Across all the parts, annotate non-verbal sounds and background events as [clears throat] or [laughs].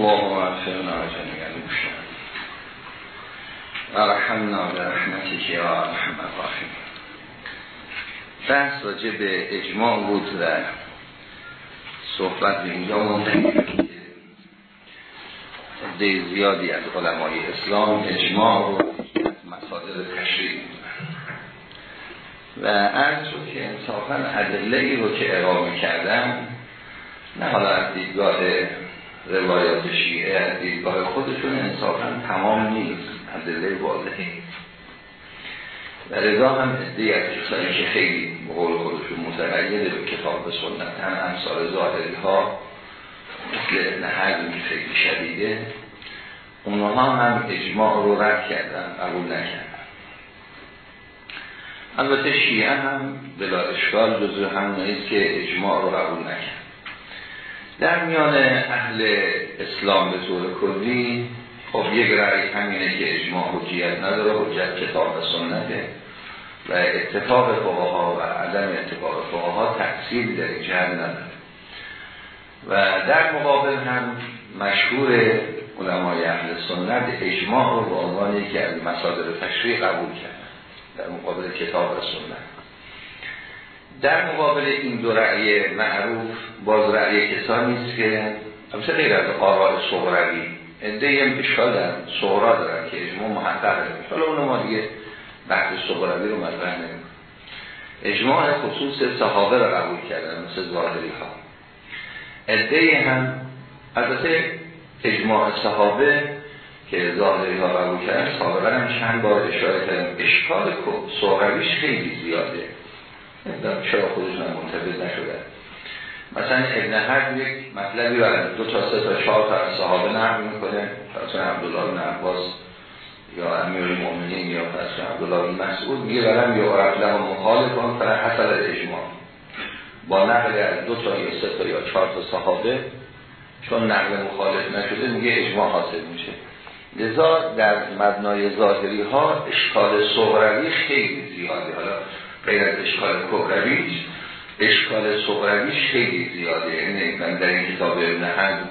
اللهم اغفرنا جميع المشركين ورحمنا برحمتك یا ارحم الراحمین. بحث راجع به اجماع بود و صحبت به اینجا مونده. عده زیادی از علمای اسلام اجماع رو مصادر تشریع و عرض رو که انصافا ادله ای رو که اقامه کردم نه حالا از دیدگاه روایات شیعه از دیدگاه خودشون انصافا تمام نیست. ادله واضحی و رضا هم عده از کسانی که خیلی بقول خودشون متقیده به کتاب به سنت هم امثال ظاهری ها مثل ابن خیلی شدیده. اونها هم اجماع رو رد کردن قبول نکردن. البته شیعه هم بلا اشکال جزو نیست که اجماع رو قبول نکرد. در میان اهل اسلام به طور کلی خب یک رأی همینه که اجماع حجیت نداره حجت کتاب و سنته و اتفاق فقها و عدم اتفاق فقها تأثیر در جهر نداره و در مقابل هم مشهور علمای اهل سنت اجماع رو به عنوان یکی از مصادر تشریع قبول کرد در مقابل کتاب و سنت. در مقابل این دو رأی معروف باز رأی کسانی است که همسه غیر از آراء صغروی ادهی هم اشکال در صغرا دارن که اجماع محقق حالا اونو ما دیگه بحث صغروی رو مطرح نمیم اجماع خصوص صحابه رو قبول کردن مثل ظاهری ها. ادهی هم البته اجماع صحابه که ظاهری ها قبول کردن سابقا هم چند بار اشاره کردن. اشکال صغرویش خیلی زیاده. چرا خودشون هم منتبه نشده. مثلا ابن حرب یک مطلبی رو دو تا سه تا چهار تا صحابه نقل می‌کنه مثلا عبدالله بن عباس یا امیر المؤمنین یا مثلا عبدالله بن مسعود میگه برم یا عرب له مخالف کن فلا حصل اجماع. با نقل از دو تا یا سه تا یا چهار تا صحابه چون نقل مخالف نشده میگه اجماع حاصل میشه. لذا در مبنای ظاهری ها اشکال صغروی خیلی زیاده. حالا غیر از اشکال کبرویش اشکال صغرویش خیلی زیاده. یعنی من در این کتاب ابن حزم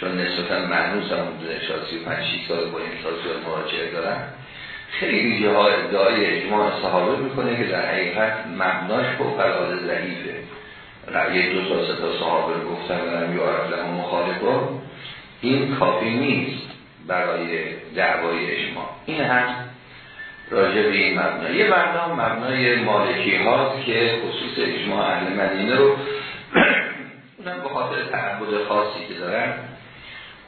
چون نسبتا معنوس هم شاسی شیش سال با این سال مراجعه دارم. خیلی جاها ادعای اجماع صحابه می‌کنه که در حقیقت مبناش فوق العاده ضعیفه. رأی دو تا تا صحابه رو گفتن لهم مخالفه این کافی نیست برای دعوای اجماع. این هم راجع به این مبنا یه مبنا مبنای مالکی هاست که خصوص اجماع اهل مدینه رو [clears throat] اونم به خاطر تعبد خاصی که دارن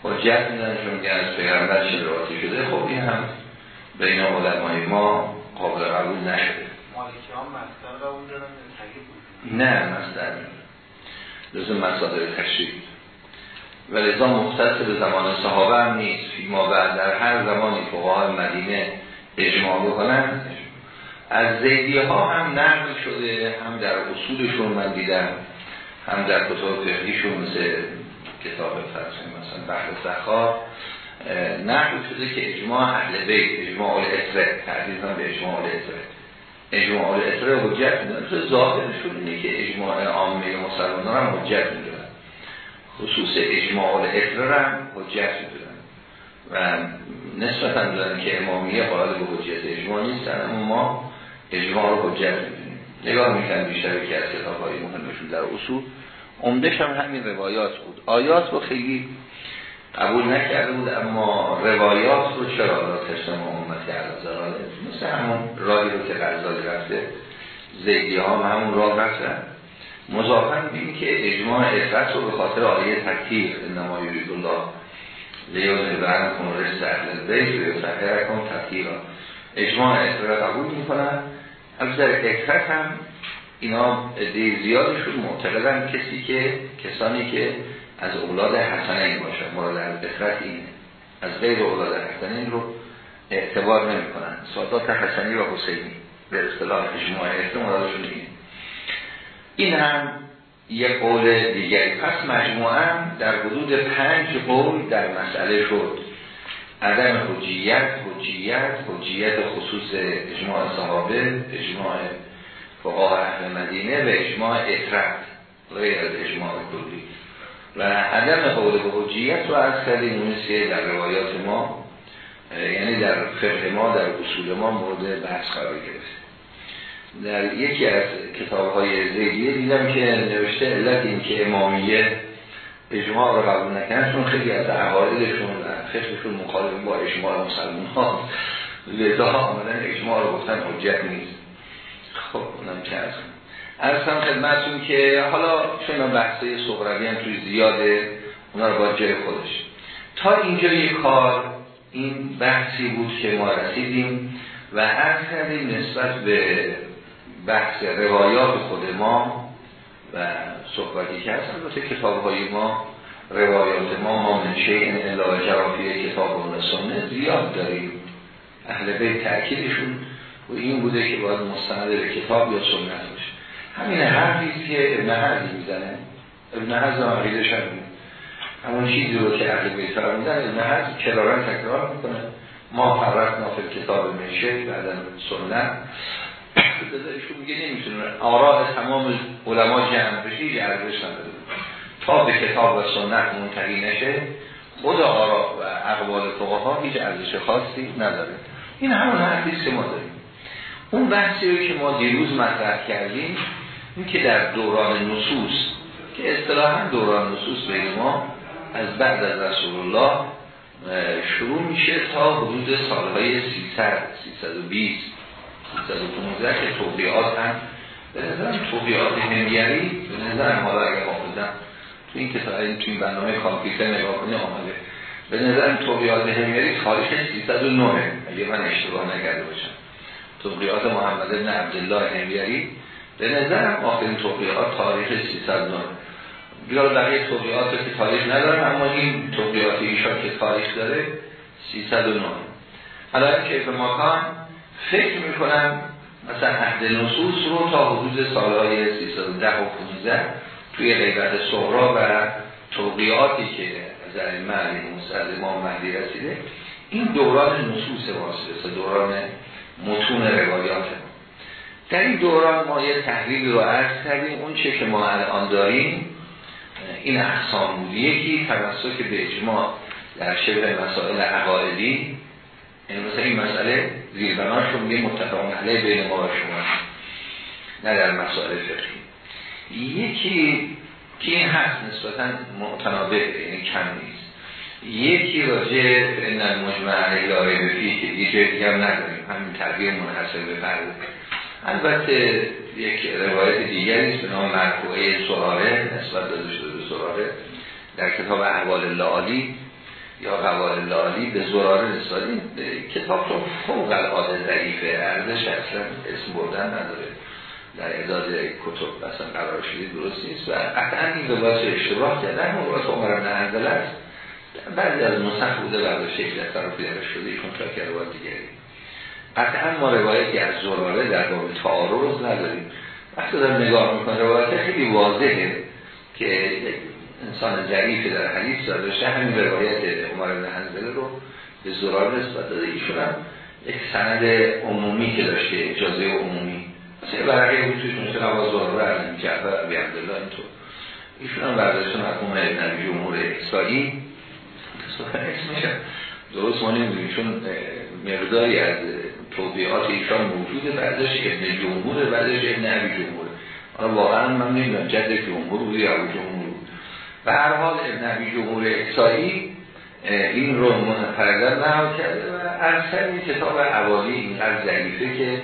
حجت میدن چون که از پیغمبر شدراتی شده خب این هم بین علمای ما قابل قبول نشده. مالکی ها مصدر اون دارن نه مصدر لازم مصادر تشریف و لذا مختص به زمان صحابه هم نیست. ما بعد در هر زمانی فقهای مدینه اجماع بکنن. از زیدی ها هم نقل شده هم در اصولشون من دیدم هم در کتاب فقهیشون مثل کتاب فرسون مثلا بحر سخار نقل شده که اجماع اهل بیت اجماع تعدیل هم به اجماع الاتره اجماع الاتره حجت می‌دونن ظاهرشون اینه که اجماع عامه مسلمان هم حجت می‌دونن. خصوص اجماع الاتره هم حجت می‌دونن. و نسبتا دارن که امامیه قائل به حجت اجماع نیستن اما ما اجماع رو حجت می‌دونیم نگاه می‌کنم بیشتر که از کتاب های مهمشون در اصول. عمدش هم همین روایات بود. آیات رو خیلی قبول نکرده بود اما روایات رو چرا را تشتم امتی عرضاله مثل همون راهی رو که غزالی رفته زیدی ها هم همون راه رفتن. مضافن بین که اجماع اطرت رو به خاطر آیه تکتیر انما یرید الله لیوز برن کن رشت اهل بیت و یفتحر کن تفکیر اجماع اطرت قبول می‌کنن از در اطرت هم اینا عده زیادشون معتقدن کسی که کسانی که از اولاد حسنین باشن مراد از اطرت اینه از غیر اولاد حسنین رو اعتبار نمی کنن سادات حسنی و حسینی به اصطلاح اجماع اینه این هم یک قول دیگری. پس مجموعا در حدود پنج قول در مسئله شد. عدم حجیت حجیت حجیت خصوص اجماع صحابه اجماع فقاه اهل مدینه و اجماع اطرت غیر از اجماع کلی. و عدم قول به حجیت رو از کردیم که در روایات ما یعنی در فقه ما در اصول ما مورد بحث قرار گرفت در یکی از کتاب های زیدیه دیدم که نوشته علت این که امامیه اجماع رو قبول نکنن چون خیلی از عقایدشون و مخالف با اجماع مسلمان ها لذا آمدن اجماع رو گفتن حجت نیست. خب اونم که از ارسم خدمتون که حالا چون بحثه سقروی هم توی زیاده اونا رو با جای خودش. تا اینجا یک کار این بحثی بود که ما رسیدیم و هر کردیم نسبت به بحث روایات خود ما و صحبتی که هست. البته کتاب های ما روایات ما ما منشه این الا جرافی کتاب و سنه زیاد داریم. اهل بیت تأکیدشون و این بوده که باید مستند به کتاب یا سنت باشه. همین حرفی که ابن حزم می‌زنه ابن حزم عقیده شد همون چیزی رو که اهل بیت میزن ابن حزم کرارن تکرار می‌کنه. ما فرق نافل کتاب منشه بعدا سنت. ایشون میگه نمی‌تونه. آراء تمام علما جمع بشه یه ارزش نداره. تا به کتاب و سنت منتقی نشه خود آراء و اقوال فقها هیچ ارزش خاصی نداره. این همون حرفی که ما داریم. اون بحثی که ما دیروز مطرح کردیم این که در دوران نصوص که اصطلاحا دوران نصوص بین ما از بعد از رسول الله شروع میشه تا حدود سالهای 300 320 315 که توقیات هم به نظرم توقیات همیری به نظرم حالا اگر آمدن تو این کتاب این این برنامه کامپیوتر نگاه کنی آمده به نظرم توقیات همیری تاریخ 309 اگه من اشتباه نکرده باشم. توقیات محمد بن عبدالله همیری به نظرم آخرین توقیات تاریخ 309 بیار بقیه توقیات که تاریخ ندارم اما این توقیات ایشان که تاریخ داره 309 حالا کیف ماکان فکر می‌کنم مثلا عهد نصوص رو تا حدود سالهای 310 و 15 توی غیبت صغرا و توقیاتی که از ائمه علیه ما مهدی رسیده این دوران نصوص واسطه دوران متون روایات. در این دوران ما یه تحلیل رو عرض کردیم اون چه که ما الان داریم این اقسام بود یکی توسط به اجماع در شبه مسائل عقایدی این مثلا این مسئله زیربناش رو میگه متفقان علیه بین ما و شما. نه در مسائل فقهی. یکی که این هست نسبتا متنابه یعنی کم نیست. یکی راجع این مجمع علیه بفی که دیگه دیگه هم نداریم همین تربیه منحصر به فرد. البته یک روایت دیگری است به نام مرکوعه سراره نسبت داده شده به سراره در کتاب احوال لالی یا قوال لالی به زراره نسادیم کتاب رو فوق العاده ضعیفه ارزش اصلا اسم بردن نداره. در اعداد کتب اصلا قرار شدید درست نیست و قطعا این روایت اشتباه کردن روایت عمر بن حنظله است. بعضی از نسخ بوده بعد شکل از طرف بیاره شده ایشون تا که روایت دیگری قطعا ما روایتی از زراره در باب تعارض نداریم. وقتی دارم نگاه می‌کنه روایت خیلی واضحه که انسان ضعیف در حدیث داشته همین روایت عمر بن حنظله رو به زرار نسبت داده. ایشون هم یک سند عمومی که داشته اجازه عمومی. مثل برقی بود توش مثل نواز زراره علی جعفر عبی عبدالله اینطور. ایشون هم برداشتن مرحوم نبی جمهور احسایی. درست ما نمی‌دونیم چون مقداری از توضیحات ایشان موجوده بعدش ابن جمهور بعدش ابن عبی جمهور. واقعا من نمی‌دونم جد جمهور بود یا جمهور. به هر حال ابن عبی جمهور احسایی این رو منفردن نهار کرده و ارسل این کتاب عوالی اینقدر ضعیفه که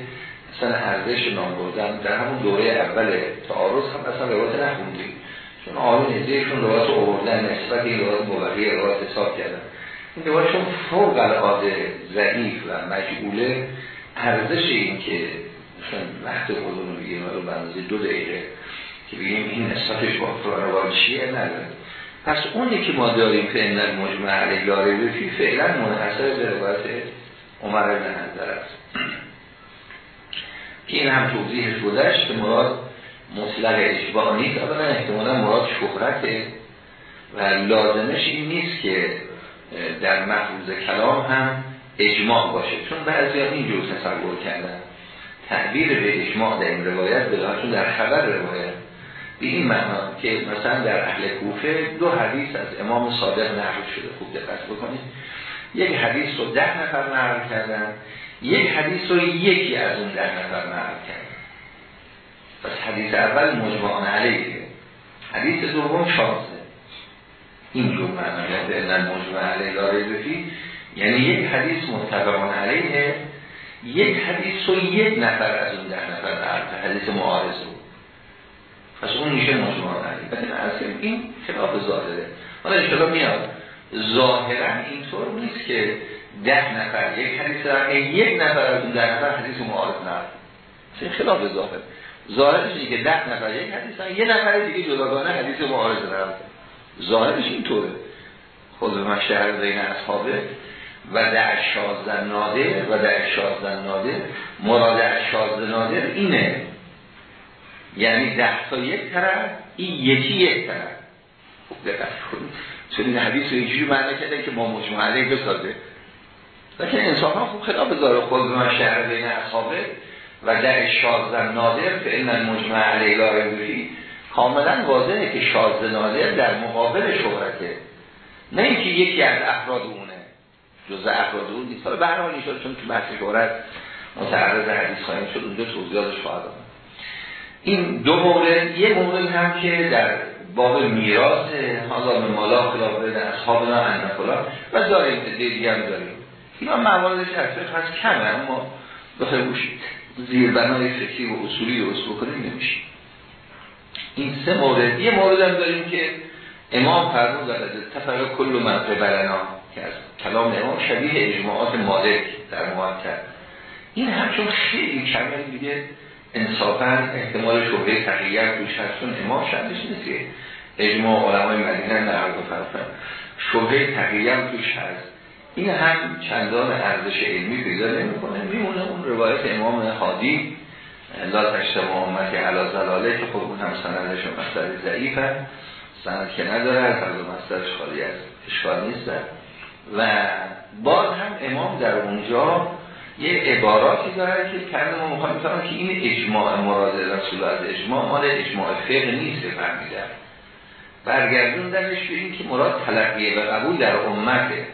اصلا ارزش نام بردن در همون دوره اول تعارض هم اصلا روایت نخوندیم چون آقای نزدیکشون روایت آوردن نسبت این روایت مبقی روایت حساب کردن. این روایت فوق العاده ضعیف و مجبوله ارزش این که مثلا وقت خودمون رو بندازی دو دقیقه که بگیم این نسبتش با روایت چیه نداره. پس اونی که ما داریم که این مجمع علیه یاره بفی فعلا منحصر به روایت عمر بن حنظر است. که این هم توضیحش بودش که مراد مطلق اشباه نیست. اولا احتمالا مراد شهرته و لازمش این نیست که در مفروض کلام هم اجماع باشه. چون بعضی ها اینجور تصور کردن. تعبیر به اجماع در این روایت به در خبر روایت به این معنا که مثلا در اهل کوفه دو حدیث از امام صادق نقل شده. خوب دقت بکنید. یک حدیث رو ده نفر نقل کردن یک حدیث رو یکی از اون ده نفر نقل کردن. پس حدیث اول مجموعان علیه. حدیث دوم شانسه این دو معنا یعنی مجموعه علیه داره یعنی یک حدیث متفقان علیه یک حدیث رو یک نفر از اون ده نفر نقل حدیث معارض رو پس اون میشه علیه اصلا این خلاف ظاهره. حالا اشتباه میاد. ظاهرا اینطور نیست که ده نفر یک حدیث در یک نفر از اون ده نفر حدیث معارض نقل این خلاف ظاهر ظاهرش اینه که ده نفر یک حدیث یه نفر دیگه جداگانه حدیث معارض نقل ظاهرش اینطوره. خود من شهر بین اصحابه و در شازده نادر و در شازده نادر مراد از شازده نادر اینه. یعنی ده تا یک طرف این یکی یک طرف. دقت کنید چون این حدیث رو اینجوری معنی کرده که ما مجموعه علیه بسازه. لیکن انسان ها خوب خلاف داره خود من شهر بین اصحابه و در شازده نادر که این مجموعه علیه داره کاملا واضحه که شازده نادر در مقابل شهرته. نه اینکه یکی از افراد اونه. جز افراد اون نیست. حالا به هر چون تو بحث شهرت متعرض حدیث خواهیم شد اونجا توضیحاتش خواهد این دو مورد یه مورد هم که در باب میراث حالا مالا خلاف بین اصحابنا انفلا و داریم دیگه هم داریم. اینا مواردش از هست کمه اما بخیر بوشید زیربنای فکری و اصولی و اصول کنیم نمیشه. این سه مورد یه مورد هم داریم که امام فرمود در تفرق کل من قبلنا که از کلام امام شبیه اجماعات مالک در موقع این همچون خیلی کمه دیگه. انصافا احتمال شبه تقییت توش هست چون امام شبهش نیست که اجماع علمای مدینه نقل و فرفن شبه تقییت توش هست. این هم چندان ارزش علمی پیدا نمی‌کنه. میمونه اون روایت امام حادی لا تشتم امتی علا زلاله که خب اون هم سندش مصدر ضعیفه. سند که نداره از مصدرش خالی از اشکال نیست. و باز هم امام در اونجا یه عباراتی داره که کرده ما مخواهیم که این اجماع مراد رسول از اجماع مال اجماع فقه نیست فرمیدن برگردوندنش به این که مراد تلقیه و قبول در امته.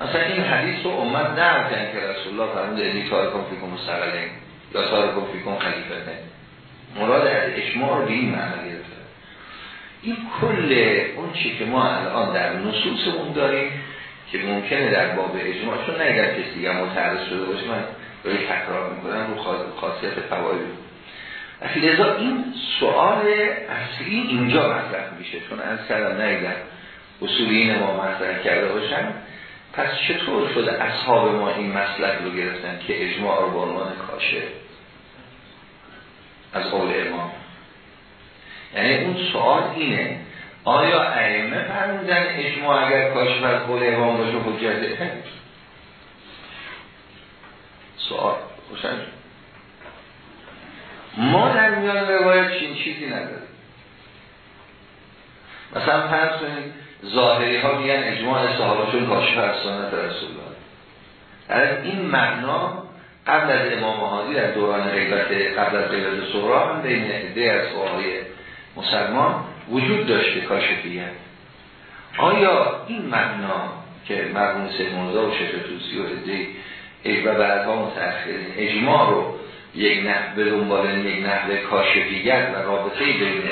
مثلا این حدیث رو امت نه که رسول الله فرمود ادی کار کن فیکم مستقلین یا کار کن فیکم خلیفته مراد از اجماع رو به این معنی گرفته. این کل اون چی که ما الان در نصوصمون داریم که ممکنه در باب اجماع چون نه اگر کسی دیگه متعرض شده باشه من روی تکرار می‌کنم رو خاصیت فواید. لذا این سوال اصلی اینجا مطرح میشه چون از کردم نه اصولین ما مطرح کرده باشن پس چطور شده اصحاب ما این مسلک رو گرفتن که اجماع رو به عنوان کاشه؟ از قول امام. یعنی اون سوال اینه آیا ائمه فرمودن اجماع اگر کاشف از قول امام باشه حجته سوال ما در میان روایت چین چیزی نداریم. مثلا فرض کنید ظاهری ها میگن اجماع صحابه کاشف از سنت رسول الله. در این معنا قبل از امام هادی در دوران غیبت قبل از غیبت سهرا هم بین عده از فقهای مسلمان وجود داشته کاشفیت آیا این معنا که مرمون سیمونزا و شیخ توسی و عده و بعدها متأخرین اجماع رو یک نحو به دنبال یک نحو کاشفیت و رابطه بین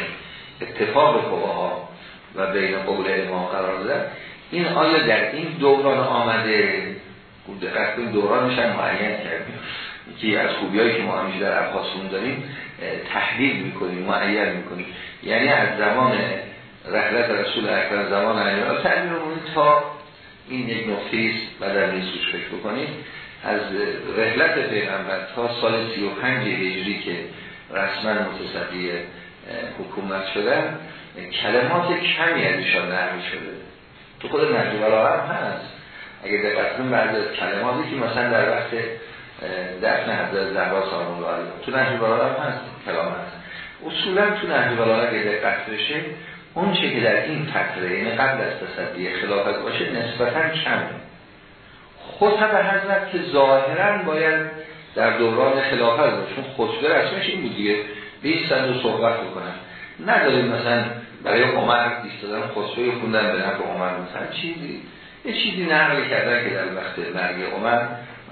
اتفاق فقها و بین قول امام قرار دادن این آیا در این دوران آمده؟ دقت دورانش هم معین کردیم. که از خوبیایی که ما همیشه در ابحاثمون داریم تحلیل می‌کنیم معین می‌کنیم. یعنی از زمان رحلت رسول اکبر زمان علیه تحلیلمون تا این یک نقطه است و در فکر بکنیم از رحلت پیغمبر تا سال 35 هجری که رسما متصدی حکومت شدن کلمات کمی از ایشان نقل شده. تو خود نجوب العرب هست. اگر دقت کنیم بعضی از کلماتی که مثلا در وقت دفن حضرت زهرا سلام الله علیها تو نهج البلاغه هست کلام هست. اصولا تو نهج البلاغه اگه دقت بشه اون چه که در این فتره یعنی قبل از تصدی خلافت باشه نسبتا کمه. خطب حضرت که ظاهرا باید در دوران خلافت چون خطبه رسمش این بود دیگه. بیستند و صحبت بکنن نداریم مثلا برای عمر ایستادن خسروی خوندن به نفع عمر مثلا چیزی. یه چیزی نقل کردن که در وقت مرگ عمر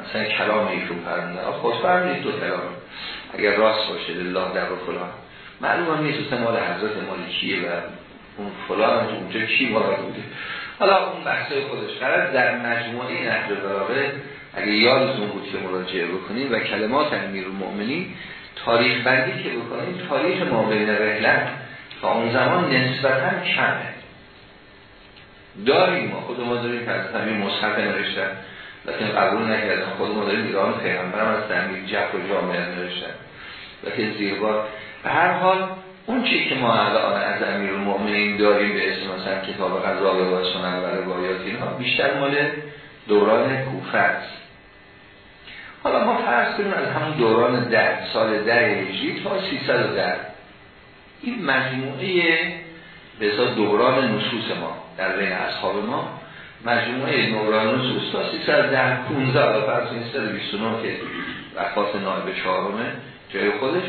مثلا کلام ایشون فرمونده خود نیست دو کلام. اگر راست باشه لله در و فلان. معلوم هم نیست مال حضرت مالکیه و اون فلان هم اونجا کی مال بوده. حالا اون بحثای خودش قرار در مجموعه نهج بلاغه اگه یادتون بود که مراجعه بکنیم و کلمات امیر المؤمنین تاریخ بندی که بکنیم تاریخ ما بین رحلت تا اون زمان نسبتا کمه. داریم ما خود ما داریم که از همین مصحف نوشتن. لیکن قبول نکردن خود ما داریم ایران پیغمبرم از تنبیل جف و جامعه نوشتن. لیکن زیربار به هر حال اون چی که ما الان از امیر المؤمنین داریم به اسم مثلا کتاب غذا و سنن و روایات اینها بیشتر مال دوران کوفه است. حالا ما فرض کنیم از همون دوران ده سال ده هجری تا 310 این مجموعه به دوران نصوص ما در بین اصحاب ما مجموعه نوران نصوص تا 310 15 و فرض کنیم 129 که وفات نایب چهارمه جای خودش.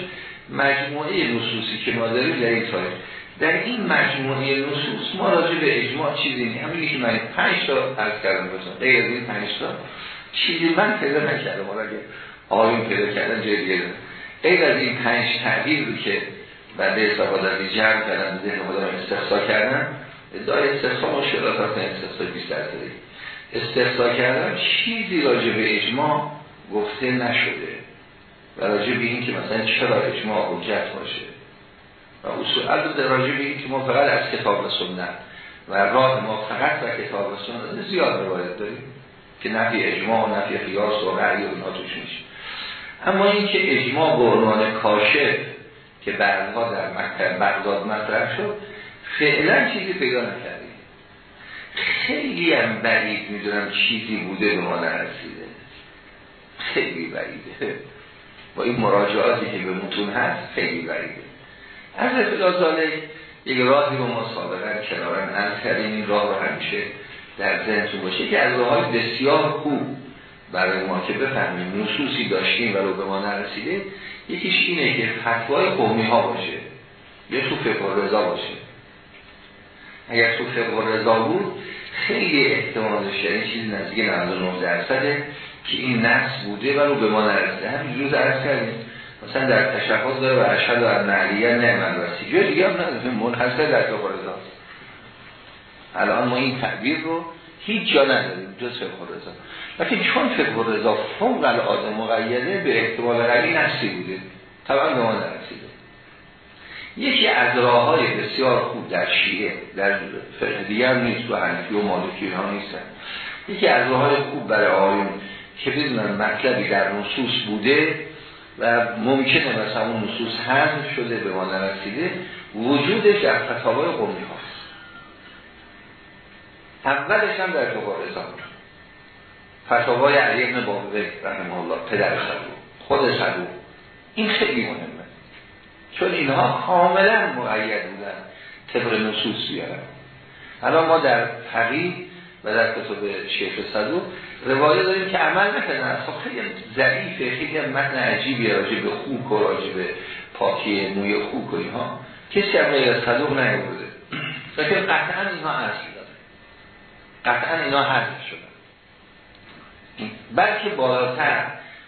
مجموعه نصوصی که ما داریم در این تاریخ در این مجموعه نصوص ما راجع به اجماع چیزی نیست. همینی که من 5 تا عرض کردم بسن غیر از این 5 تا. چیزی من پیدا نکردم. حالا اگه آقایون پیدا کردن جای دیگه غیر از این پنج تغییر که بعد استفاده از جمع کردن ذهن خودم استخصا کردن ادعای استخصا مشکلات هست استخصا 20 درصدی استخصا کردن چیزی راجع به اجماع گفته نشده. و راجع به این که مثلا چرا اجماع حجت باشه. و اصول البته راجع به این که ما فقط از کتاب و سنت و راه ما فقط و کتاب و سنت زیاد روایت داریم که نفی اجماع و نفی قیاس و رعی و توش میشه اما این که اجماع به عنوان کاشف که بعدها در مکتب بغداد مطرح شد فعلا چیزی پیدا نکردیم. خیلی هم بعید می‌دونم چیزی بوده به ما نرسیده. خیلی بعیده. با این مراجعاتی که به متون هست خیلی بعیده از اطلاع یک راهی رو ما سابقا کنارن. از کردیم این راه رو همیشه در ذهنتون باشه که از راه بسیار خوب برای ما که بفهمیم نصوصی داشتیم و به ما نرسیده یکیش اینه که فتوای قومی ها باشه. یا تو فقه باشه. اگر تو فقه بود خیلی احتمالش یعنی چیزی نزدیک 99 درصده. که این نفس بوده و رو به ما نرسیده همین روز عرض کردیم. مثلا در تشخص داره و اشهد و نعلیه نعمل رسی جای دیگه هم نداره. منحصر در رضا الان ما این تعبیر رو هیچ جا نداریم جز فقه رضا لیکن چون فقه رضا فوق العاده مقیده به احتمال قوی نفسی بوده. طبعا به ما نرسیده. یکی از راه های بسیار خوب در شیعه در فقه دیگر نیست و حنفی و مالکی ها نیستن. یکی از راه های خوب برای آیون که بدونن مطلبی در نصوص بوده و ممکنه مثلا اون نصوص هم شده به ما نرسیده وجودش در فتاوای قومی هاست. اولش هم در رضا فتاوای علی ابن رحمه الله پدر صدو خود صدو این خیلی مهمه. چون اینها کاملا مقید بودن طبق نصوص بیارن. الان ما در فقیه و در کتب شیخ صدو روایه داریم که عمل نکردن. خب خیلی ضعیفه خیلی متن عجیبی راجع به خوک و راجع به پاکی موی خوک و اینها. کسی هم غیر صدوق نیورده [clears throat] لیکن قطعا اینها اصل داره قطعا اینها حذف شدن بلکه بالاتر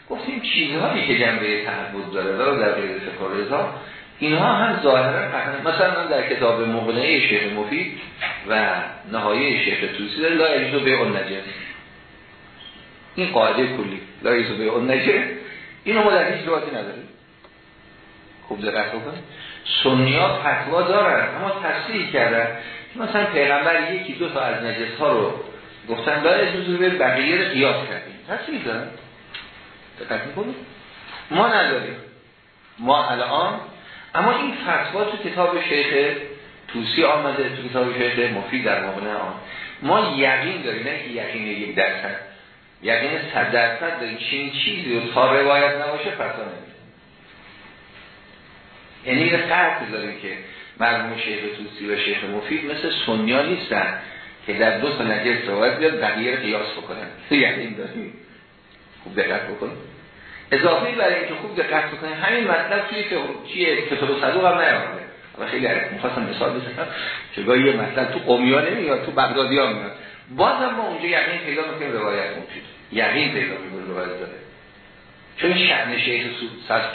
گفتیم چیزهایی که جنبه تعبد داره داره در غیر رضا اینها هم ظاهرا مثلا من در کتاب مغنعه شیخ مفید و نهایه شیخ توسی داره لا به اون نجس این قاعده کلی. لا به اون نجس اینو ما در هیچ رواتی خوب دقت بکنید. سنیات فتوا دارن اما تصریح کردن. مثلا پیغمبر یکی دو تا از نجس ها رو گفتن لا یجوز به بقیه رو قیاس کردیم. تصریح دارن. دقت می‌کنید؟ ما نداریم. ما الان اما این فتوا تو کتاب شیخ توسی آمده تو کتاب شیخ مفید در مبنه آن. ما یقین داریم نه یقین یک درصد. یقین صد درصد داریم. چین چیزی رو تا روایت نباشه فتوا نمید یعنی یه قرد داریم که مرموم شیخ توسی و شیخ مفید مثل سنیا نیستن که در دو تا نجس روایت بیاد بقیه قیاس بکنن. یقین داریم؟ خوب دقت بکنیم اضافه برای اینکه خوب دقت بکنید همین مطلب توی چیه کتاب صدوق هم نیامده. و خیلی می‌خواستم مثال بزنم که گاهی یه مثلا تو قومی ها نمیاد تو بغدادی ها میاد. بازم ما اونجا یقین پیدا می‌کنیم روایت مفید یقین پیدا می‌کنیم روایت داره. چون شأن شیخ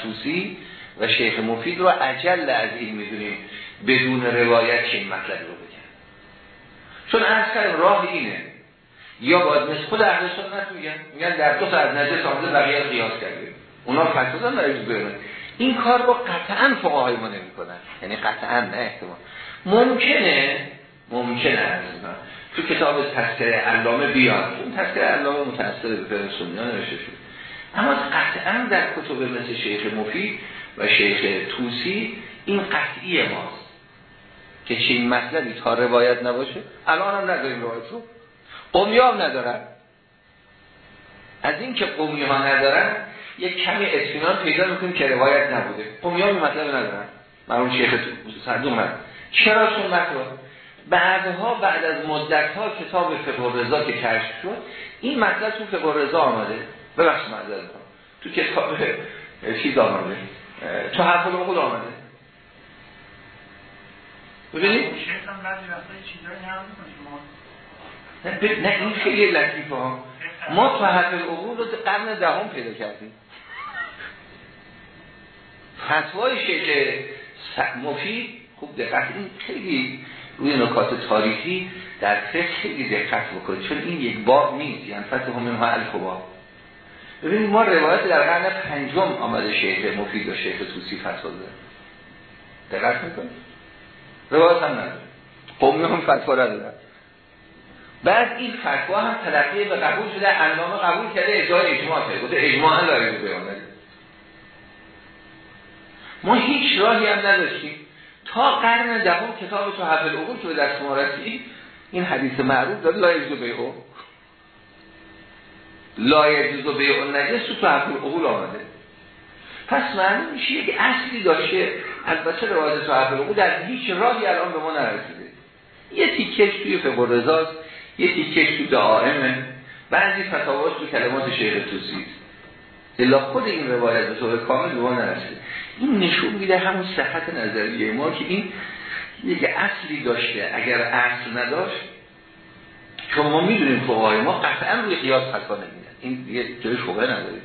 توسی و شیخ مفید رو عجل از این می‌دونیم بدون روایت چه مطلب رو بگن. چون از راه اینه یا باید مثل خود اهل سنت میگن میگن در دو تا از نجس آمده بقیه قیاس کردیم. اونا فتوا دادن در این کار رو قطعا فقهای ما نمی‌کنن. یعنی قطعا نه احتمال. ممکنه ممکنه از تو کتاب تذکر علامه بیاد. اون تذکر علامه متأثر به فقه سنیان نوشته شد اما قطعا در کتب مثل شیخ مفید و شیخ توسی این قطعی ماست. که چین مطلبی تا روایت نباشه؟ الان هم نداریم روایت رو قومی هم ندارن. از این که قومی ها ندارن یک کمی اطمینان پیدا می‌کنیم که روایت نبوده. قومی ها مطلب ندارن. مرون شیخ صدوق من چرا؟ سنت رو بعدها بعد از مدت ها کتاب فقه رضا که کشف شد این مطلب تو فقه رضا آمده. ببخش معذرت تو کتاب چیز آمده. تو حرف العقول آمده. ببینید؟ نه این خیلی لطیفه ها. ما حرف العقول رو قرن دهم پیدا کردیم. فتوای شیخ مفید خوب دقت این خیلی روی نکات تاریخی در فقه خیلی دقت بکنید چون این یک باب نیست یعنی فتح همین ها الفباب ببینید ما روایت در قرن پنجم آمده شیخ مفید و شیخ توسی فتوا داره. دقت می‌کنید؟ روایت هم نداره. قومی هم فتوا بعد این فتوا هم تلقیه به قبول شده علامه قبول کرده اجرای اجماع کرده گفته اجماع داره ما هیچ راهی هم نداشتیم. تا قرن دهم کتاب تو حفل عقول که به دست ما رسید این حدیث معروف داره لا یجوز بیعو لا یجوز بیعو نجس تو حفل عقول آمده. پس معنی میشه یک اصلی داشته. البته روایت تو حفل عقول در هیچ راهی الان به ما نرسیده. یه تیکش توی رضاست. یه تیکش تو دعائمه بعضی فتاواش تو کلمات شیخ توسی الا خود این روایت به طور کامل به ما نرسیده. این نشون میده همون صحت نظریه ما که این یک اصلی داشته. اگر اصل نداشت چون ما می‌دونیم فقهای ما قطعا روی قیاس فتوا نمیدن این یه جای شبه نداریم.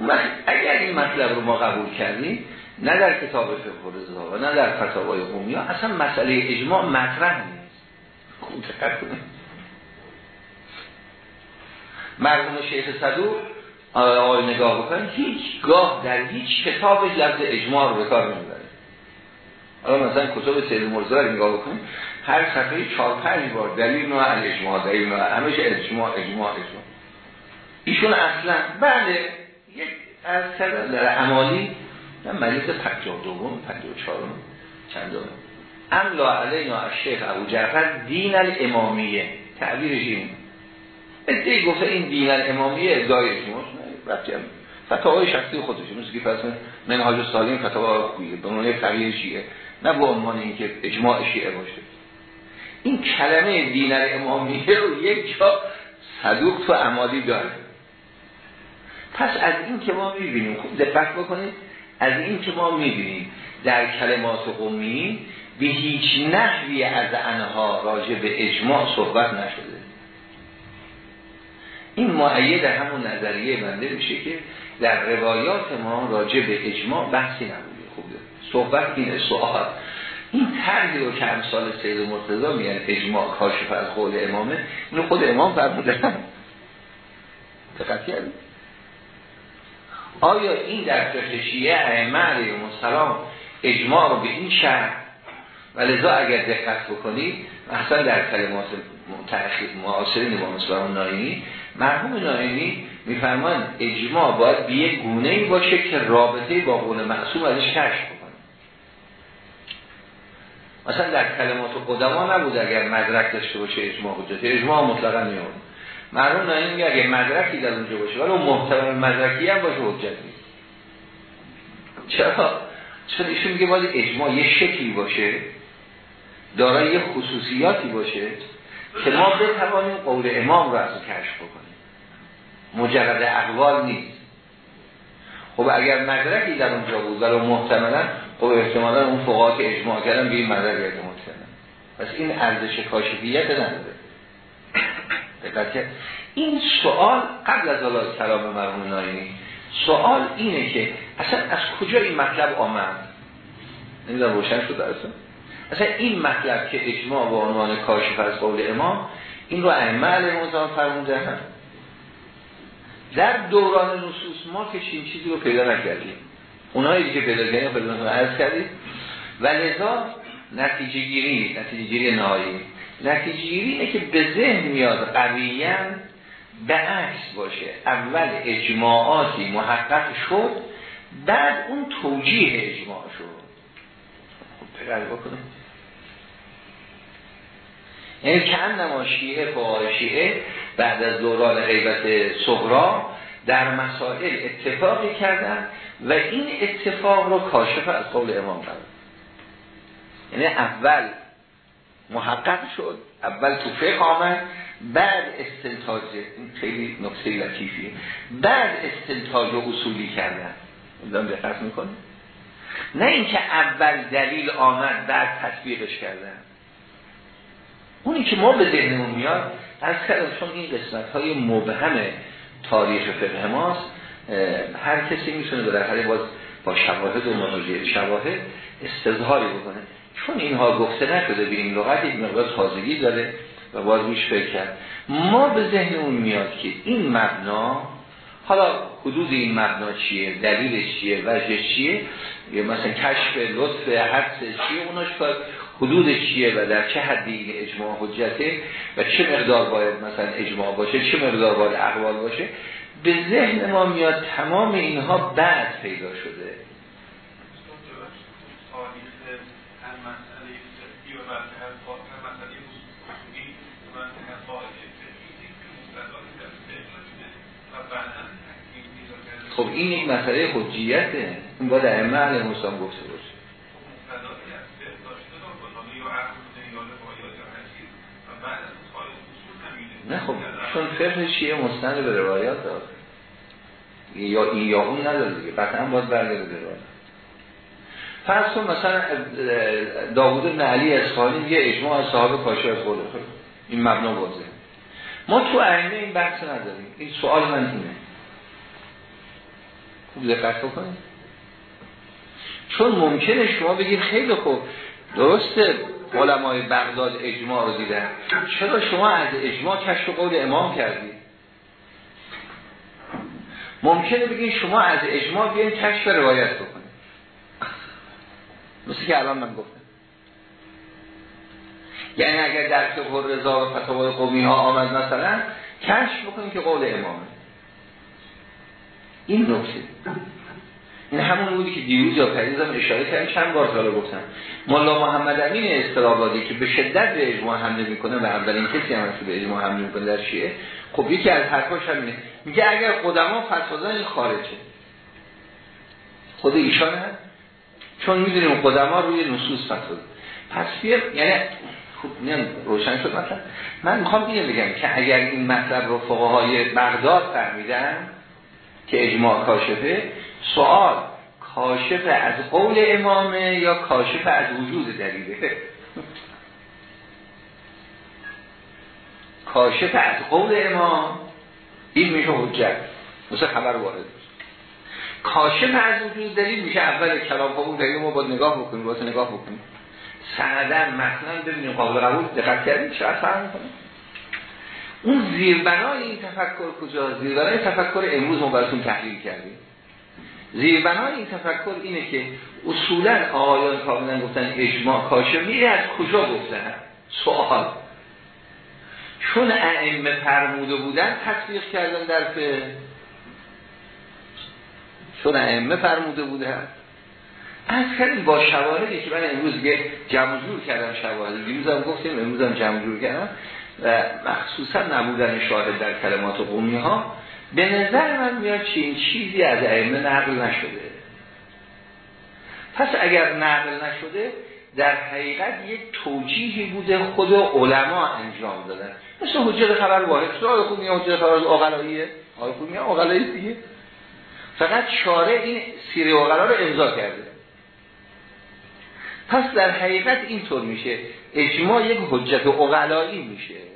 وقت اگر این مطلب رو ما قبول کردیم نه در کتاب فقه و نه در فتاوای قومی اصلا مسئله اجماع مطرح نیست. مرحوم شیخ صدوق آقای نگاه بکنید هیچ گاه در هیچ کتابش لفظ اجماع رو به کار نمی‌بره. حالا مثلا کتاب سید مرزا رو نگاه بکنید هر صفحه چهار پنج بار دلیل نوع اجماع دلیل نوع همیشه اجماع اجماع اجماع. ایشون اصلا بله یک از در عمالی من مریض پنجاه دوم پنجاه چهارم چندم. ام لا علینا از شیخ ابو جعفر دین الامامیه. تعبیرش این ادهی گفته این دین الامامیه ادعای شما رفتی هم فتاوای شخصی خودشه مثل که فرض منهاج سالین فتاوا خویه به عنوان فقیه شیعه. نه به عنوان اینکه اجماع شیعه باشه. این کلمه دین الامامیه رو یک جا صدوق تو عمالی داره. پس از این که ما می‌بینیم خوب دقت بکنید از این که ما می‌بینیم در کلمات قومی به هیچ نحوی از انها راجع به اجماع صحبت نشده. این معید همون نظریه بنده میشه که در روایات ما راجع به اجماع بحثی نبوده. خوبه صحبت اینه سوال. این طرحی رو که امثال سید مرتضی میگن اجماع کاشف از قول امامه اینو خود امام فرمودن. دقت آیا این در فقه شیعه ائمه علیهم السلام اجماع رو به این شهر و لذا اگر دقت بکنید مثلا در کلمات معاصرین با مسلمان ناینی مرحوم ناینی میفرمان اجماع باید به یک گونه ای باشه که رابطه با قول معصوم ازش کشف بکنه. مثلا در کلمات قدما نبود اگر مدرک داشته باشه اجماع حجت. اجماع مطلقا میاد مرحوم ناینی میگه اگر مدرکی در اونجا باشه ولی اون محتمل مدرکی هم باشه حجت چرا؟ چون ایشون میگه باید اجماع یه شکلی باشه. دارای یه خصوصیاتی باشه که ما بتوانیم قول امام رو از کشف بکنیم. مجرد اقوال نیست. خب اگر مدرکی در اونجا بود و محتملا خب احتمالا اون فقها که اجماع کردن به این مدر اعتماد کردن. پس این ارزش کاشفیت نداره. دقت این سوال قبل از الله کلام مرحوم نایمی سوال اینه که اصلا از کجا این مطلب آمد؟ نمی‌دونم روشن شد اصلا اصلا این مطلب که اجماع با عنوان کاشف از قول امام این رو ائمه علیهم السلام فرمودن. در دوران نصوص ما که چین چیزی رو پیدا نکردیم. اونایی که پیدا کردیم خدمتتون عرض کردیم. و لذا نتیجه گیری نتیجه گیری نهایی. نتیجه گیری اینه که به ذهن میاد قویا به عکس باشه. اول اجماعاتی محقق شد بعد اون توجیه اجماع شد. خب بکنیم یعنی چند نما شیعه شیعه بعد از دوران غیبت صغرا در مسائل اتفاقی کردن و این اتفاق رو کاشف از قول امام قرار یعنی اول محقق شد اول تو فقه آمد بعد استنتاج این خیلی نکته لطیفیه. بعد استنتاج و اصولی کردن. دارم دقت می‌کنه نه اینکه اول دلیل آمد بعد تطبیقش کردن. اونی که ما به ذهنمون میاد از کردم چون این قسمت های مبهم تاریخ فقه ماست هر کسی می‌تونه بالاخره باز با شواهد و مراجعه شواهد استظهاری بکنه. چون اینها گفته نشده به این لغت یک مقدار تازگی داره و باید روش فکر کرد. ما به ذهنمون میاد که این مبنا حالا حدود این مبنا چیه دلیلش چیه وجه چیه؟ یا مثلا کشف لطف حدس چیه؟ اوناش حدود چیه و در چه حدی این اجماع حجته و چه مقدار باید مثلا اجماع باشه چه مقدار باید اقوال باشه به ذهن ما میاد تمام اینها بعد پیدا شده. خب این یک مسئله حجیته. این باید ائمه علیه گفته نه خب چون فقه شیعه مستند به روایات داد. یا این یا اون نداره دیگه قطعا باید برگرده به روایات. کن مثلا داوود علی اصفهانی یه اجماع از صحابه کاشی از قول این مبنا واضحه. ما تو ائمه این بحث نداریم. این سوال من اینه. خوب دقت بکنید. چون ممکنه شما بگید خیلی خوب. درسته علمای بغداد اجماع رو دیدن. چرا شما از اجماع کشف قول امام کردید ممکنه بگید شما از اجماع بیاین کشف روایت بکنید مثل که الان من گفتم. یعنی اگر در فقه رضا و فتاوای قومی ها آمد مثلا کشف بکنید که قول امامه. این نکته. این همون بودی که دیروز یا پریزم اشاره کردن چند بار حالا گفتم مولا محمد امین استرابادی که به شدت به اجماع حمله می‌کنه و اولین کسی هم که به اجماع حمله می‌کنه در شیعه خب یکی از حرفاش همینه میگه اگر قدما فتوا این خارجه. خود ایشان هست چون می‌دونیم قدما روی نصوص فتوا پس یعنی نیم روشن شد مثلا. من می‌خوام اینو بگم که اگر این مطلب رو فقهای بغداد فهمیدن که اجماع کاشفه سوال کاشف از قول امامه یا کاشف از وجود دلیله؟ کاشف از قول امام این میشه حجت. مثل خبر وارد کاشف از وجود دلیل میشه اول کلام اون دلیل ما با نگاه بکنیم واسه نگاه بکنیم. سندن مثلا ببینیم قابل قبول دقت کردیم شاید فهم کنیم اون زیربنای این تفکر کجا زیربنای تفکر امروز ما براتون تحلیل کردیم. زیربنای این تفکر اینه که اصولا آقایان کاملا گفتن اجماع کاشه میره از کجا گفتن؟ سوال. چون ائمه فرموده بودن تطبیق کردن در به چون ائمه فرموده بودن از کردیم با شواهدی که من امروز جمع جور کردم شواهد. دیروزم گفتیم امروزم جمع جور کردم و مخصوصا نبودن شاهد در کلمات قومی ها به نظر من میاد چین چیزی از ائمه نقل نشده. پس اگر نقل نشده در حقیقت یک توجیهی بوده خود علما انجام دادن. مثل حجت خبر واحد. سوال خوب میاد حجت خبر اقلاییه آقای میاد اقلایی دیگه. فقط شارع این سیره اقلا رو امضا کرده. پس در حقیقت اینطور میشه. اجماع یک حجت اقلایی میشه.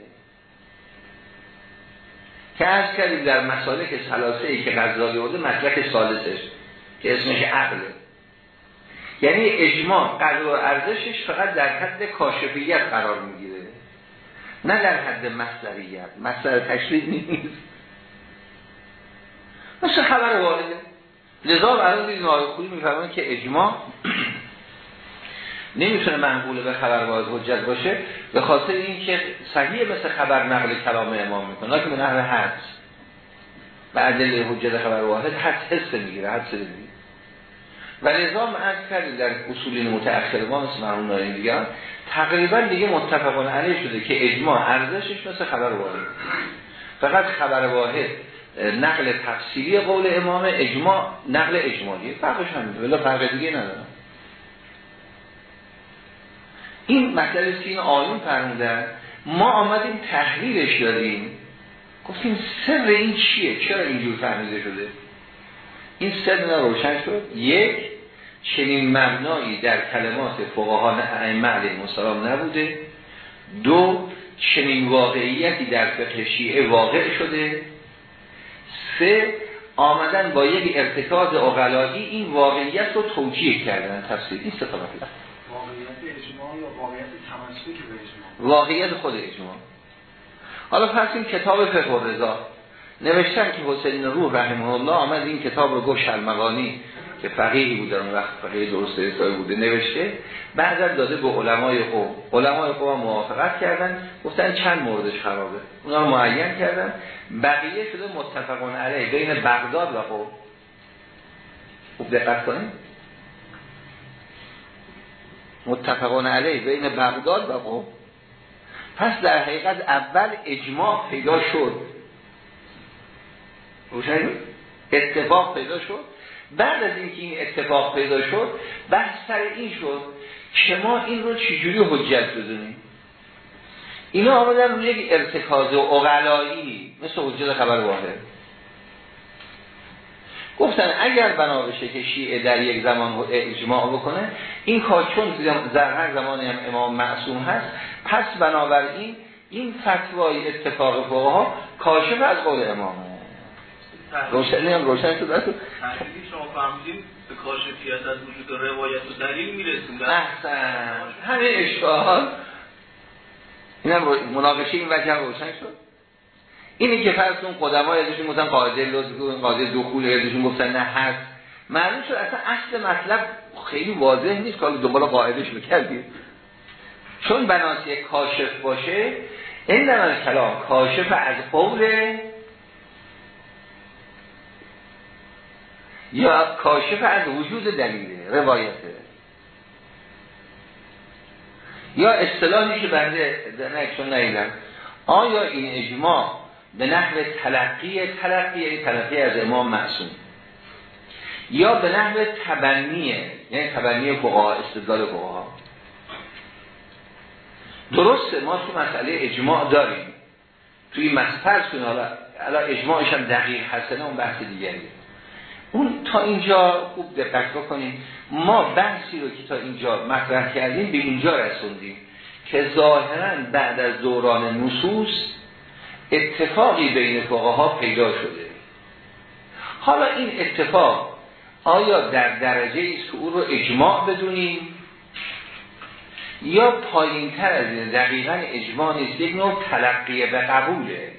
که از کردیم در مسالک سلاسه ای که غزالی بوده مطلق سالسش که اسمش عقله یعنی اجماع قدر و ارزشش فقط در حد کاشفیت قرار می‌گیره. نه در حد مصدریت. مصدر تشریح نیست. مثل خبر وارده لذا برای دیدین آقای میفرمان که اجماع نمی‌تونه منقوله به خبر وارد حجت باشه به خاطر اینکه صحیح مثل خبر نقل کلام امام می‌کنه. که به نحو حدس به عدل حجت خبر واحد حدس حس می‌گیره حدس می‌گیره. و نظام از کردیم در اصولین متأخر ما مثل مرمون نارین دیگر تقریبا دیگه متفقان علیه شده که اجماع ارزشش مثل خبر واحد. فقط خبر واحد نقل تفسیری قول امام اجماع نقل اجماعی. فرقش همینه. ولی فرق دیگه ندارم این مطلبی که این آیون فرمودن ما آمدیم تحلیلش داریم گفتیم سر این چیه؟ چرا اینجور فهمیده شده؟ این سر روشن شد. یک چنین مبنایی در کلمات فقهان ائمه علیهم السلام نبوده. دو چنین واقعیتی در فقه شیعه واقع شده. سه آمدن با یک ارتکاز اقلایی این واقعیت رو توجیه کردن. تفسیر. این سه واقعیت خود اجماع حالا پس این کتاب فقه رضا. نوشتن که حسین روح رحمه الله آمد این کتاب رو گفت شلمغانی که فقیهی بود در اون وقت فقیه درست حسابی بوده نوشته. بعد داده به علمای قوم. علمای قوم موافقت کردن. گفتن چند موردش خرابه. اونا معین کردن. بقیه شده متفقون علیه بین بغداد و قوم. خوب دقت کنیم متفقون علیه بین بغداد و قوم پس در حقیقت اول اجماع پیدا شد. اتفاق پیدا شد. بعد از اینکه این اتفاق پیدا شد بحث سر این شد که ما این رو چجوری حجت بدونیم؟ اینا آمدن یک ارتکاز و اقلایی مثل حجت خبر واحد. گفتن اگر بنا بشه که شیعه در یک زمان اجماع بکنه این کار چون در هر زمانی هم امام معصوم هست پس بنابراین این فتوای اتفاق فقها کاشف از قول امامه. روشنی هم روشن شد شما فهمیدین به کاشفیت از وجود روایت و دلیل می‌رسیم. احسن همه اشکال این هم مناقشه این وجه روشن شد. اینی که فرض کن قدما یادشون گفتن قاعده لزوم قاعده دخول یادشون گفتن نه هست. معلوم شد اصلا اصل مطلب خیلی واضح نیست که دنبال قاعدهش می‌کردیم چون بناسی کاشف باشه این در کلام کاشف از قول یا کاشف از وجود دلیله روایته یا اصطلاحی که بنده در چون نیدم آیا این اجماع به نحو تلقی تلقی تلقی از امام معصوم. یا به نحو تبنیه یعنی تبنی فقها استدلال فقها. درسته ما تو مسئله اجماع داریم. توی مسئله کنیم حالا اجماعش هم دقیق هستنه اون بحث دیگریه. اون تا اینجا خوب دقت بکنیم. ما بحثی رو که تا اینجا مطرح کردیم به اینجا رسوندیم که ظاهرا بعد از دوران نصوص اتفاقی بین ها پیدا شده. حالا این اتفاق آیا در درجه است که او رو اجماع بدونیم؟ یا پایین تر از این دقیقا اجماع نیست یک نوع تلقیه به قبوله؟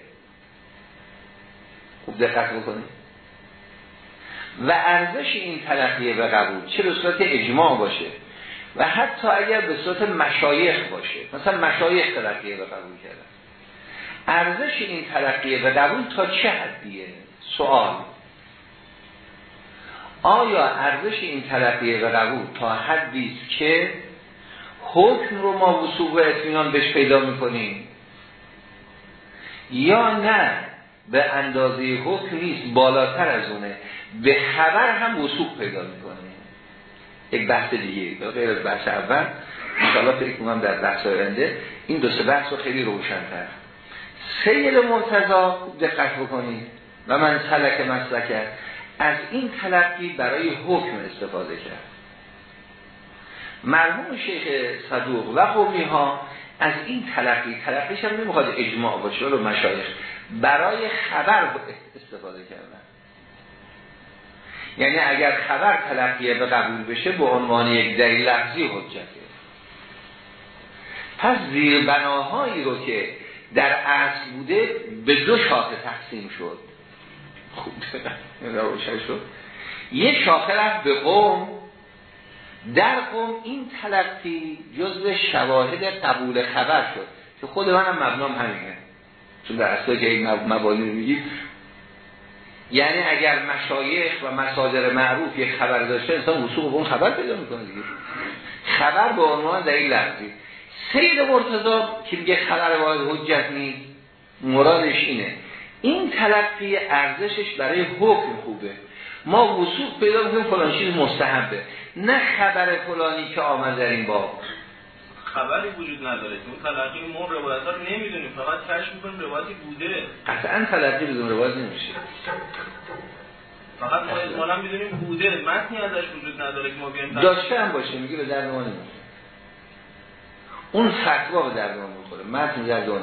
خوب دقت بکنیم و ارزش این تلقیه به قبول چه به صورت اجماع باشه و حتی اگر به صورت مشایخ باشه. مثلا مشایخ تلقیه به قبول کردن. ارزش این تلقیه به قبول تا چه حدیه؟ سوال. آیا ارزش این تلقیه به قبول تا حدی است که حکم رو ما وصول و اطمینان بهش پیدا می‌کنیم؟ یا نه به اندازه حکم نیست بالاتر از اونه. به خبر هم وصول پیدا می‌کنه. یک بحث دیگه غیر بحث اول انشاءالله فکر کنم در بحث آینده این دو سه بحث رو خیلی روشن‌تر. سید مرتضا دقت بکنید. و من سلک مسلکه از این تلقی برای حکم استفاده کرد. مرحوم شیخ صدوق و قومی ها از این تلقی تلقیش هم نمی‌خواد اجماع باشه رو مشایخ برای خبر استفاده کردن. یعنی اگر خبر تلقیه به قبول بشه به عنوان یک دلیل لفظی حجته پس زیر بناهایی رو که در اصل بوده به دو شاخه تقسیم شد. خوب [laughs] شد یه شاخه رفت به قوم. در قوم این تلقی جزء شواهد قبول خبر شد. که خود منم مبنام همینه. چون در اصلا که این مبانی رو میگید یعنی اگر مشایخ و مصادر معروف یک خبر داشته انسان وصول به اون خبر پیدا می‌کنه دیگه. خبر به عنوان در این لحظی سید مرتضا که میگه خبر واحد حجت نیست مرادش اینه. این تلقی ارزشش برای حکم خوبه. ما وصول پیدا می‌کنیم فلان چیز مستحبه. نه خبر فلانی که آمد در این باب. خبری وجود نداره. اون تلقی ما روایت ها نمی‌دونیم. فقط کشف می‌کنیم روایتی بوده. قطعا تلقی بدون روایت نمیشه. فقط ما می‌دونیم بوده. متنی ازش وجود نداره که ما بیایم داشته هم باشه میگه به درد ما نمیشه اون فتوا به درد ما می‌خوره. متن درد ما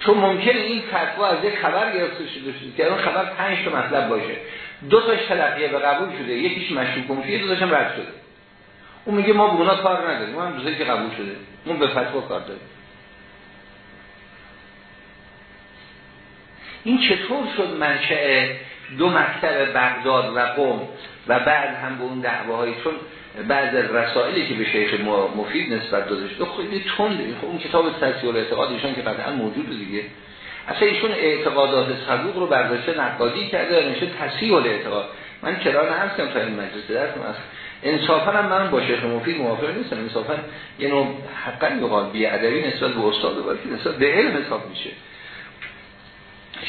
چون ممکنه این فتوا از یک خبر گرفته شده شده که اون خبر پنج تا مطلب باشه. دو تاش تلقیه به قبول شده یکیش مشکوک مفید دو تاشم رد شده. اون میگه ما به کار نداریم ما هم که قبول شده. اون به فتوا کار داریم. این چطور شد منشأ دو مکتب بغداد و قوم و بعد هم به اون دعواهایی؟ چون بعض رسائلی که به شیخ مفید نسبت داده شده خیلی تند خب اون کتاب تصحیح الاعتقاد ایشان که قطعا موجود دیگه. اصلا ایشون اعتقادات صدوق رو برداشته نقادی کرده نشه تصحیح الاعتقاد. من چرا هستم تا این مجلس درس انصافا هم من با شیخ مفید موافق نیستم. انصافا یه نوع حقا یقال بی ادبی نسبت به استاد و نسبت به علم حساب میشه.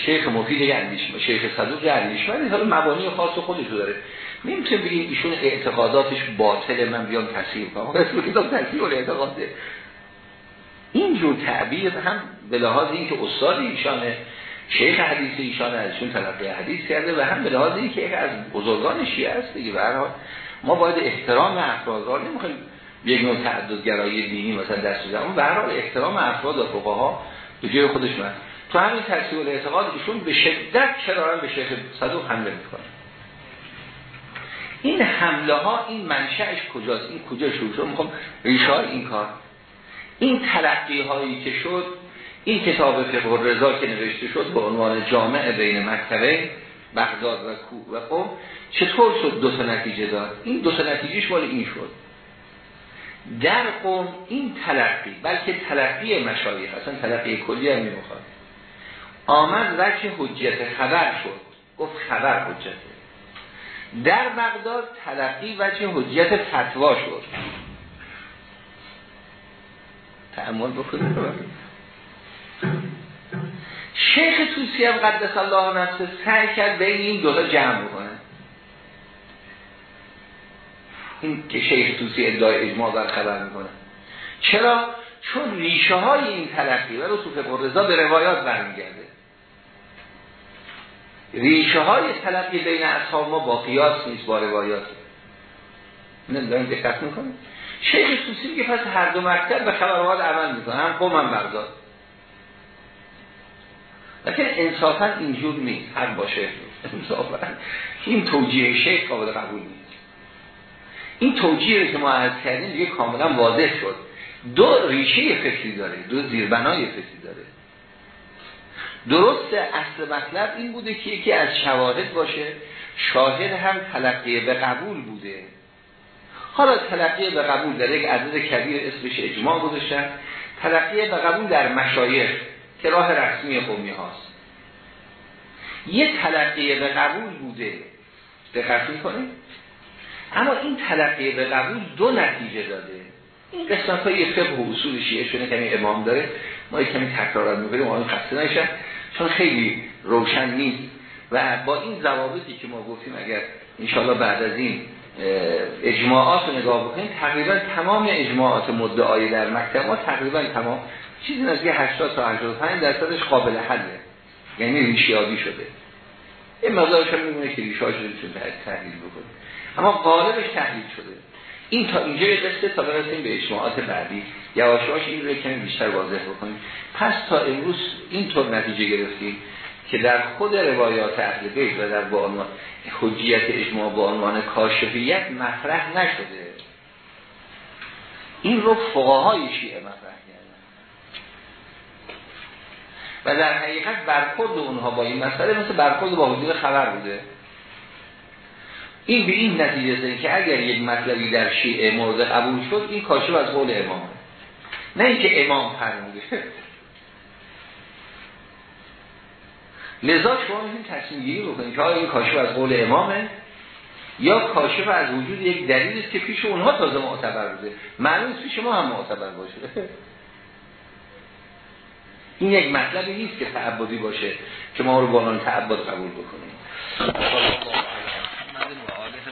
شیخ مفید یه اندیشمه شیخ صدوق یه اندیشمه حالا مبانی خاص خودش رو داره. نمی‌تونیم بگیم ایشون اعتقاداتش باطل من بیان تصحیح کنم. اسم کتاب تصحیح اعتقاده اینجور تعبیر هم به لحاظ اینکه استاد ایشانه شیخ حدیث ایشان ازشون تلقی حدیث کرده و هم به لحاظ اینکه از بزرگان شیعه است دیگه. به ما باید احترام افراد را نمی‌خوایم یک نوع تعددگرایی دینی مثلا دست بزنیم. به هر احترام افراد و فقها به جای خودش من تو همین ترتیب الاعتقاد ایشون به شدت چرا؟ به شیخ صدوق حمله می‌کنه این حمله ها این منشأش کجاست؟ این کجا شروع شد؟ می‌خوام ریشه این کار. این تلقی هایی که شد این کتاب فقه رضا که نوشته شد به عنوان جامع بین مکتبه بغداد و کو و قوم چطور شد دو تا نتیجه داد؟ این دو تا نتیجهش مال این شد. در قوم این تلقی بلکه تلقی مشایخ اصلا تلقی کلی هم نمی‌خواد آمد وجه حجت خبر شد. گفت خبر حجته. در بغداد تلقی وجه حجت فتوا شد. تعمل بکنید شیخ توسی هم قدس الله نفسه سعی کرد بین این دوتا جمع بکنه. این که شیخ توسی ادعای اجماع بر خبر می‌کنه. چرا؟ چون ریشه های این تلقی و رسوف قرزا به روایات برمیگرده. ریشه های تلقی بین اصحاب ما با قیاس نیست با روایات. نمی‌دونیم دقت می‌کنه شیخ توسی که پس هر دو مکتب به خبروات عمل می‌کنه. هم قوم هم بغداد. لیکن انصافا اینجور نیست. هر باشه انصافا. این توجیه شیخ قابل قبول نیست. این توجیه که ما عرض کردیم دیگه کاملا واضح شد. دو ریشه فکری داره دو زیربنای فکری داره. درست اصل مطلب این بوده که یکی از شواهد باشه شاهد هم تلقیه به قبول بوده. حالا تلقیه به قبول در یک عدد کبیر اسمش اجماع گذاشتن تلقیه به قبول در مشایخ که راه رسمی قومی هاست. یه تلقیه به قبول بوده. دقت می‌کنه اما این تلقیه به قبول دو نتیجه داده. این قسمت های فقه و اصول شیعه شونه کمی امام داره. ما کمی تکرارات می‌کنیم آن خسته نشن چون خیلی روشن نیست. و با این ضوابطی که ما گفتیم اگر انشالله بعد از این اجماعات رو نگاه بکنیم تقریبا تمام اجماعات مدعای در مکتب ما تقریبا تمام چیزی نزدیک 80 تا 85 درصدش قابل حله یعنی ریشیابی شده. این مقدارش هم میمونه که ریشه شده چون تحلیل بکنه اما قالبش تحلیل شده. این تا اینجا یه قصه تا برسیم به اجماعات بعدی. یواشواش این رو کمی بیشتر واضح بکنیم. پس تا امروز اینطور نتیجه گرفتیم که در خود روایات اهل بیت و در با عنوان حجیت اجماع با عنوان کاشفیت مطرح نشده. این رو فقهای شیعه مطرح کردن. و در حقیقت برخورد اونها با این مسئله مثل برخورد با حضور خبر بوده. این به این نتیجه که اگر یک مطلبی در شیعه مورد قبول شد این کاشف از قول امامه نه اینکه امام فرموده. لذا شما می‌تونید تصمیم گیری بکنید که آیا این کاشف از قول امامه یا کاشف از وجود یک دلیل است که پیش اونها تازه معتبر بوده. معلوم پیش ما هم معتبر باشه. این یک مطلبی نیست که تعبدی باشه که ما رو با تعبد قبول بکنیم.